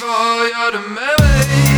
Save all your memories